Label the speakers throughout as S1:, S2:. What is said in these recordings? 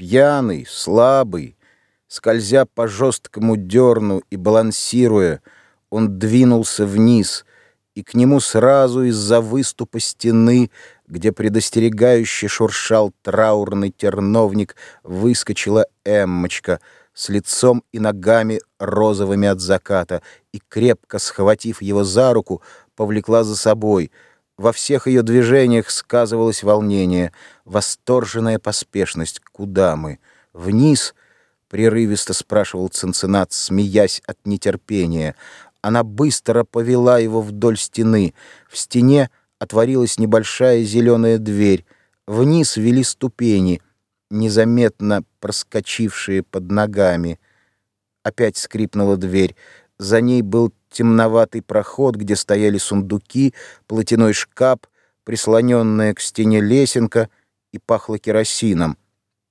S1: Пьяный, слабый, скользя по жесткому дерну и балансируя, он двинулся вниз, и к нему сразу из-за выступа стены, где предостерегающе шуршал траурный терновник, выскочила Эммочка с лицом и ногами розовыми от заката и, крепко схватив его за руку, повлекла за собой — во всех ее движениях сказывалось волнение, восторженная поспешность. «Куда мы? Вниз?» — прерывисто спрашивал Цинциннат, смеясь от нетерпения. Она быстро повела его вдоль стены. В стене отворилась небольшая зеленая дверь. Вниз вели ступени, незаметно проскочившие под ногами. Опять скрипнула дверь. За ней был темноватый проход, где стояли сундуки, платяной шкаф, прислоненная к стене лесенка и пахло керосином.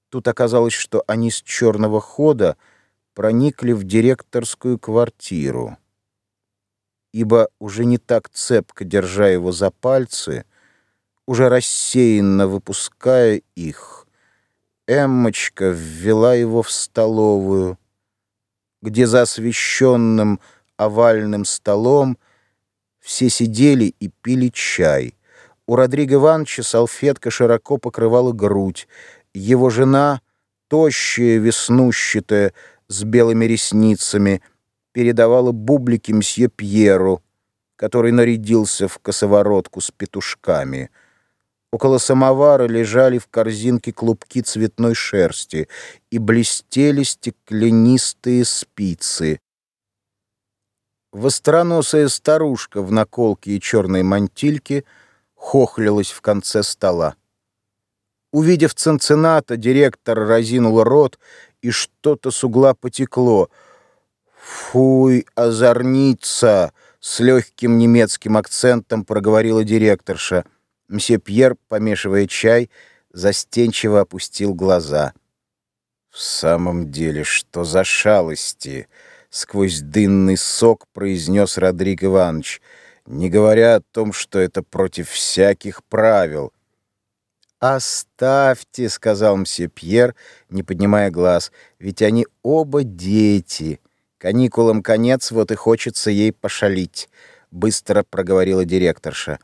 S1: Тут оказалось, что они с черного хода проникли в директорскую квартиру. Ибо уже не так цепко держа его за пальцы, уже рассеянно выпуская их, Эммочка ввела его в столовую, где за освещенным овальным столом все сидели и пили чай. У Родриго Ивановича салфетка широко покрывала грудь. Его жена, тощая, веснущатая, с белыми ресницами, передавала бублики мсье Пьеру, который нарядился в косоворотку с петушками. Около самовара лежали в корзинке клубки цветной шерсти и блестели стеклянистые спицы. Востроносая старушка в наколке и черной мантильке хохлилась в конце стола. Увидев Ценцината, директор разинул рот, и что-то с угла потекло. «Фуй, озорница!» — с легким немецким акцентом проговорила директорша. Мсье Пьер, помешивая чай, застенчиво опустил глаза. «В самом деле, что за шалости!» Сквозь дынный сок произнес Родрик Иванович, не говоря о том, что это против всяких правил. «Оставьте», — сказал мсье Пьер, не поднимая глаз, — «ведь они оба дети. Каникулам конец, вот и хочется ей пошалить», — быстро проговорила директорша.